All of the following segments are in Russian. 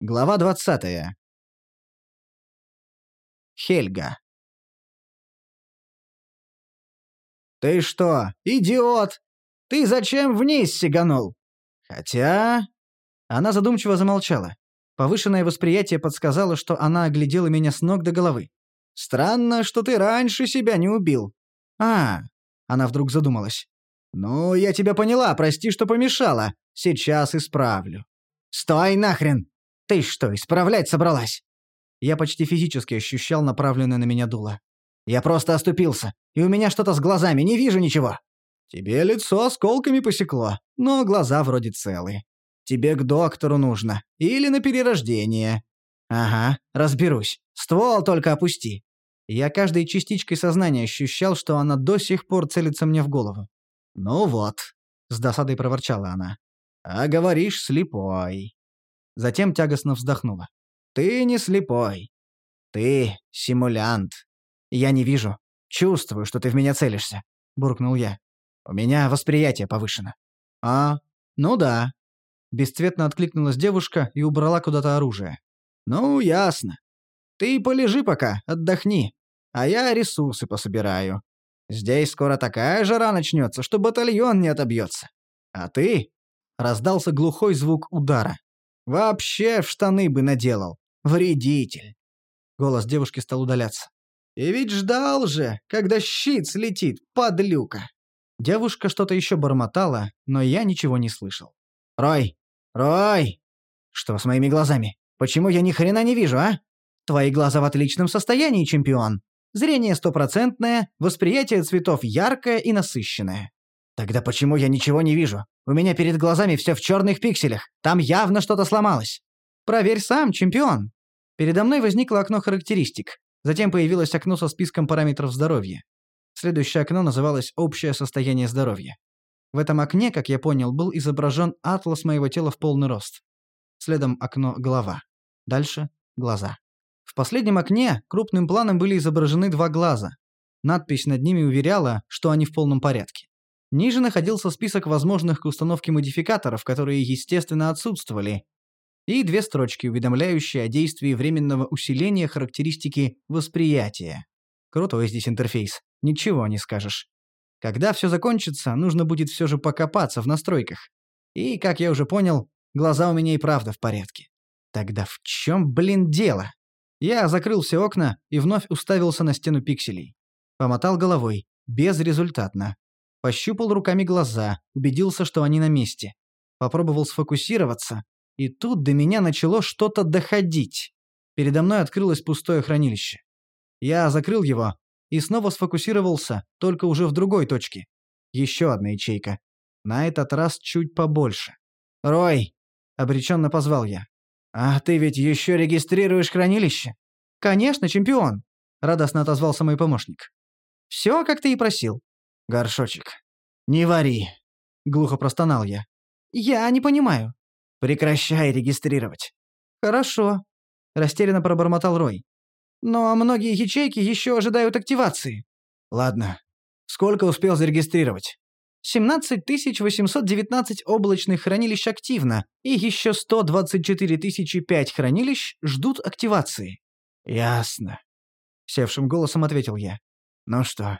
Глава 20. Хельга. «Ты что, идиот? Ты зачем вниз сиганул?» «Хотя...» Она задумчиво замолчала. Повышенное восприятие подсказало, что она оглядела меня с ног до головы. «Странно, что ты раньше себя не убил». «А...» Она вдруг задумалась. «Ну, я тебя поняла, прости, что помешала. Сейчас исправлю». «Стой нахрен! Ты что, исправлять собралась?» Я почти физически ощущал направленное на меня дуло. «Я просто оступился, и у меня что-то с глазами, не вижу ничего». «Тебе лицо осколками посекло, но глаза вроде целы. Тебе к доктору нужно. Или на перерождение». «Ага, разберусь. Ствол только опусти». Я каждой частичкой сознания ощущал, что она до сих пор целится мне в голову. «Ну вот», — с досадой проворчала она. «А говоришь, слепой». Затем тягостно вздохнула. «Ты не слепой. Ты симулянт. Я не вижу. Чувствую, что ты в меня целишься», — буркнул я. «У меня восприятие повышено». «А, ну да». Бесцветно откликнулась девушка и убрала куда-то оружие. «Ну, ясно. Ты полежи пока, отдохни, а я ресурсы пособираю. Здесь скоро такая жара начнется, что батальон не отобьется. А ты...» Раздался глухой звук удара. Вообще в штаны бы наделал. Вредитель. Голос девушки стал удаляться. И ведь ждал же, когда щит слетит, подлюка. Девушка что-то еще бормотала, но я ничего не слышал. «Рой! Рой! Что с моими глазами? Почему я ни хрена не вижу, а? Твои глаза в отличном состоянии, чемпион. Зрение стопроцентное, восприятие цветов яркое и насыщенное. Тогда почему я ничего не вижу? У меня перед глазами все в черных пикселях. Там явно что-то сломалось. Проверь сам, чемпион. Передо мной возникло окно характеристик. Затем появилось окно со списком параметров здоровья. Следующее окно называлось «Общее состояние здоровья». В этом окне, как я понял, был изображен атлас моего тела в полный рост. Следом окно «Голова». Дальше – глаза. В последнем окне крупным планом были изображены два глаза. Надпись над ними уверяла, что они в полном порядке. Ниже находился список возможных к установке модификаторов, которые, естественно, отсутствовали, и две строчки, уведомляющие о действии временного усиления характеристики восприятия. Крутой здесь интерфейс, ничего не скажешь. Когда все закончится, нужно будет все же покопаться в настройках. И, как я уже понял, глаза у меня и правда в порядке. Тогда в чем, блин, дело? Я закрыл все окна и вновь уставился на стену пикселей. Помотал головой. Безрезультатно. Пощупал руками глаза, убедился, что они на месте. Попробовал сфокусироваться, и тут до меня начало что-то доходить. Передо мной открылось пустое хранилище. Я закрыл его и снова сфокусировался, только уже в другой точке. Еще одна ячейка. На этот раз чуть побольше. «Рой!» — обреченно позвал я. «А ты ведь еще регистрируешь хранилище?» «Конечно, чемпион!» — радостно отозвался мой помощник. «Все, как ты и просил. «Горшочек, не вари!» — глухо простонал я. «Я не понимаю». «Прекращай регистрировать». «Хорошо», — растерянно пробормотал Рой. «Но многие ячейки еще ожидают активации». «Ладно. Сколько успел зарегистрировать?» 17 819 облачных хранилищ активно, и еще 124 005 хранилищ ждут активации. «Ясно», — севшим голосом ответил я. «Ну что,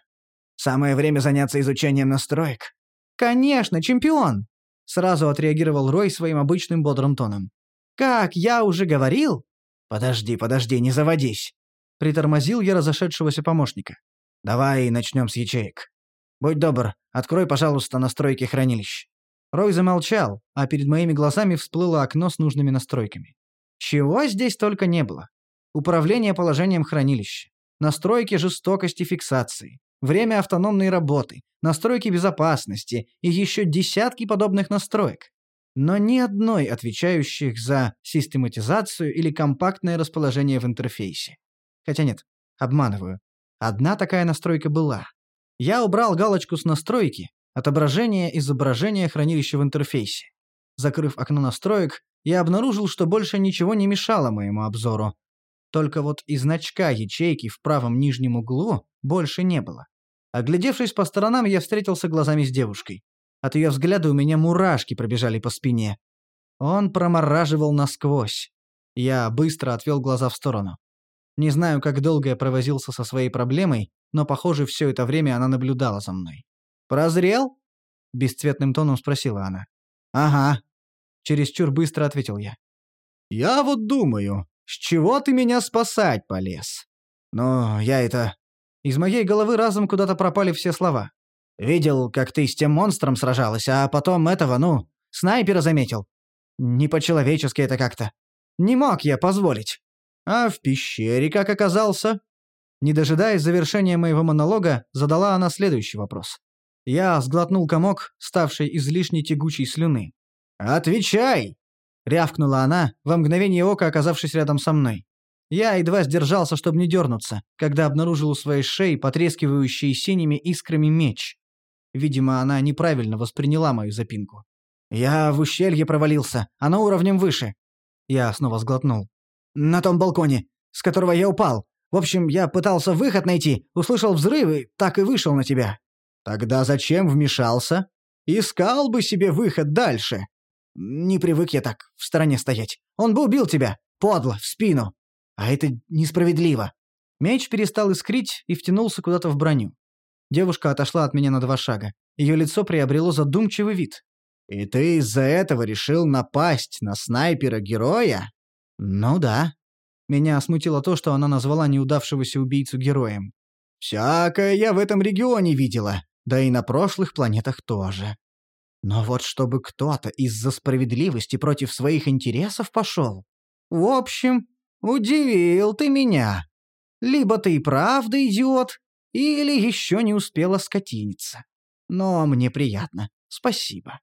Самое время заняться изучением настроек». «Конечно, чемпион!» Сразу отреагировал Рой своим обычным бодрым тоном. «Как я уже говорил...» «Подожди, подожди, не заводись!» Притормозил я разошедшегося помощника. «Давай начнем с ячеек. Будь добр, открой, пожалуйста, настройки хранилищ». Рой замолчал, а перед моими глазами всплыло окно с нужными настройками. Чего здесь только не было. Управление положением хранилища. Настройки жестокости фиксации время автономной работы, настройки безопасности и еще десятки подобных настроек. Но ни одной отвечающих за систематизацию или компактное расположение в интерфейсе. Хотя нет, обманываю. Одна такая настройка была. Я убрал галочку с настройки, отображение изображения хранилища в интерфейсе. Закрыв окно настроек, я обнаружил, что больше ничего не мешало моему обзору, только вот и значка ячейки в правом нижнем углу больше не было. Оглядевшись по сторонам, я встретился глазами с девушкой. От ее взгляда у меня мурашки пробежали по спине. Он промораживал насквозь. Я быстро отвел глаза в сторону. Не знаю, как долго я провозился со своей проблемой, но, похоже, все это время она наблюдала за мной. «Прозрел?» — бесцветным тоном спросила она. «Ага», — чересчур быстро ответил я. «Я вот думаю, с чего ты меня спасать полез?» «Но я это...» Из моей головы разом куда-то пропали все слова. «Видел, как ты с тем монстром сражалась, а потом этого, ну, снайпера заметил. Не по-человечески это как-то. Не мог я позволить. А в пещере как оказался?» Не дожидаясь завершения моего монолога, задала она следующий вопрос. Я сглотнул комок, ставший излишне тягучей слюны. «Отвечай!» — рявкнула она, во мгновение ока оказавшись рядом со мной. Я едва сдержался, чтобы не дернуться, когда обнаружил у своей шеи потрескивающий синими искрами меч. Видимо, она неправильно восприняла мою запинку. «Я в ущелье провалился, оно уровнем выше». Я снова сглотнул. «На том балконе, с которого я упал. В общем, я пытался выход найти, услышал взрывы, так и вышел на тебя». «Тогда зачем вмешался? Искал бы себе выход дальше». «Не привык я так в стороне стоять. Он бы убил тебя, подло, в спину. А это несправедливо». Меч перестал искрить и втянулся куда-то в броню. Девушка отошла от меня на два шага. Ее лицо приобрело задумчивый вид. «И ты из-за этого решил напасть на снайпера-героя?» «Ну да». Меня смутило то, что она назвала неудавшегося убийцу героем. «Всякое я в этом регионе видела, да и на прошлых планетах тоже. Но вот чтобы кто-то из-за справедливости против своих интересов пошел. В общем, удивил ты меня. Либо ты и правда идиот, или еще не успела скотиниться. Но мне приятно. Спасибо.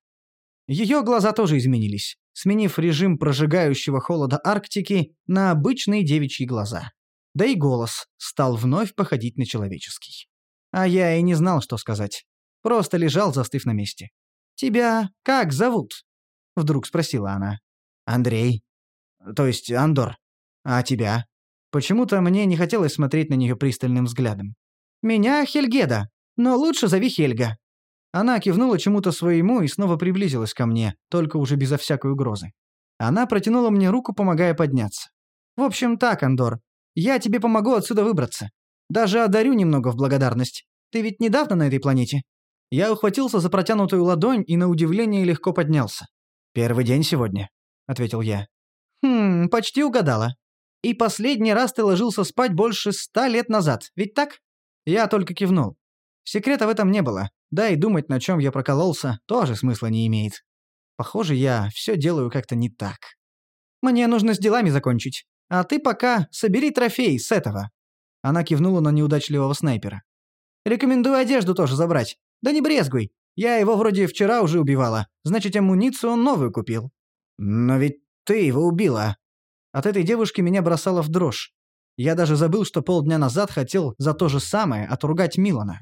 Ее глаза тоже изменились, сменив режим прожигающего холода Арктики на обычные девичьи глаза. Да и голос стал вновь походить на человеческий. А я и не знал, что сказать. Просто лежал, застыв на месте. «Тебя как зовут?» — вдруг спросила она. «Андрей. То есть Андор. А тебя?» Почему-то мне не хотелось смотреть на нее пристальным взглядом. «Меня Хельгеда, но лучше зови Хельга. Она кивнула чему-то своему и снова приблизилась ко мне, только уже безо всякой угрозы. Она протянула мне руку, помогая подняться. «В общем так, Андор, я тебе помогу отсюда выбраться. Даже одарю немного в благодарность. Ты ведь недавно на этой планете?» Я ухватился за протянутую ладонь и на удивление легко поднялся. «Первый день сегодня», — ответил я. «Хм, почти угадала. И последний раз ты ложился спать больше ста лет назад, ведь так?» Я только кивнул. Секрета в этом не было, да и думать, на чем я прокололся, тоже смысла не имеет. Похоже, я все делаю как-то не так. Мне нужно с делами закончить. А ты пока собери трофей с этого. Она кивнула на неудачливого снайпера. Рекомендую одежду тоже забрать. Да не брезгуй. Я его вроде вчера уже убивала. Значит, амуницию он новую купил. Но ведь ты его убила. От этой девушки меня бросало в дрожь. Я даже забыл, что полдня назад хотел за то же самое отругать Милана.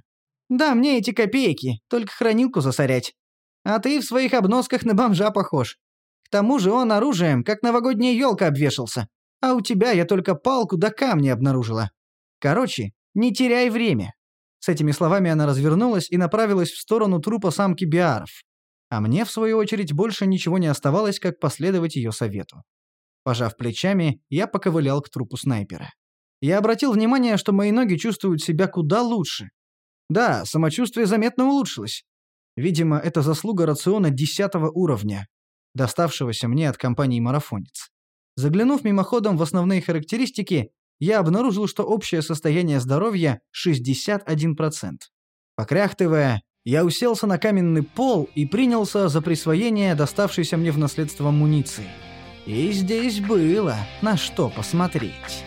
Да, мне эти копейки, только хранилку засорять. А ты в своих обносках на бомжа похож. К тому же он оружием, как новогодняя елка обвешался. А у тебя я только палку да камни обнаружила. Короче, не теряй время». С этими словами она развернулась и направилась в сторону трупа самки Биаров. А мне, в свою очередь, больше ничего не оставалось, как последовать ее совету. Пожав плечами, я поковылял к трупу снайпера. Я обратил внимание, что мои ноги чувствуют себя куда лучше, да, самочувствие заметно улучшилось. Видимо, это заслуга рациона десятого уровня, доставшегося мне от компании «Марафонец». Заглянув мимоходом в основные характеристики, я обнаружил, что общее состояние здоровья 61%. Покряхтывая, я уселся на каменный пол и принялся за присвоение доставшейся мне в наследство муниции. И здесь было на что посмотреть.